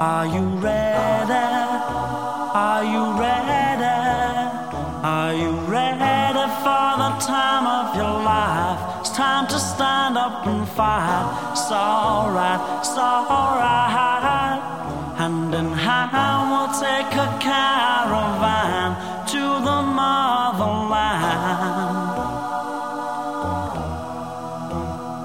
you ready? Are you ready? Are you ready for the time of your life? It's time to stand up and fight. It's alright, it's alright. Hand in hand, we'll take a caravan to the motherland.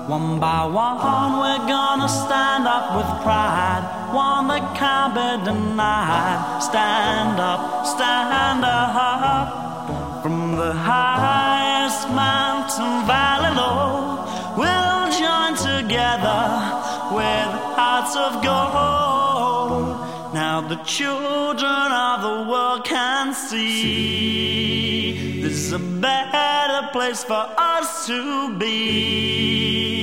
One by one, we're gonna stand up with pride. One that can't be denied. Stand up, stand up. From the highest mountain valley low, we'll join together with hearts of gold. Now the children of the world can see this is a better place for us to be.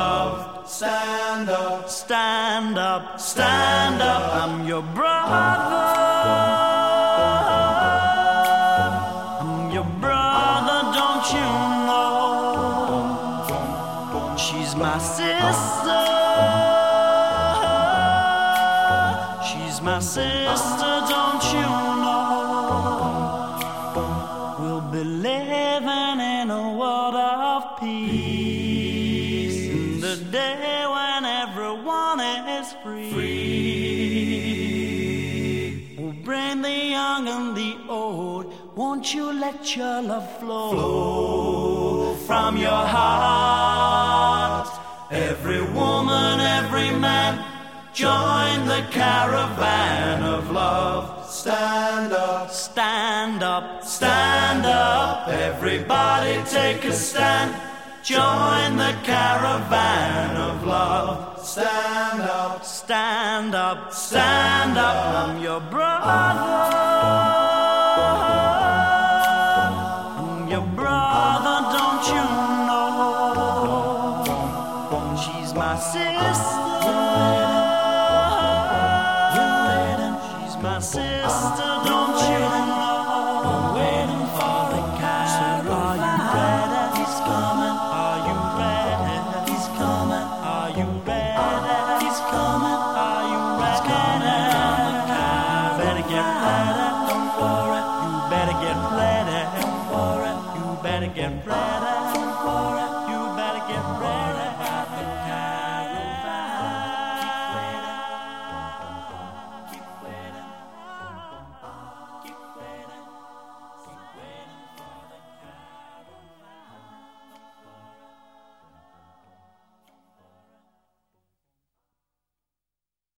Stand up, stand up. I'm your brother. I'm your brother, don't you know? She's my sister. She's my sister, don't you know? We'll be living in a world of peace. Is free. We'll bring the young and the old. Won't you let your love flow, from your heart? Every woman, every man, join the caravan of love. Stand up, stand up, stand up. Everybody take a stand. Join the caravan of love. Stand up, stand up, stand up. I'm your brother. I'm your brother, don't you know? She's my sister. She's my sister, get. Don't. You better get worry. You better get ready.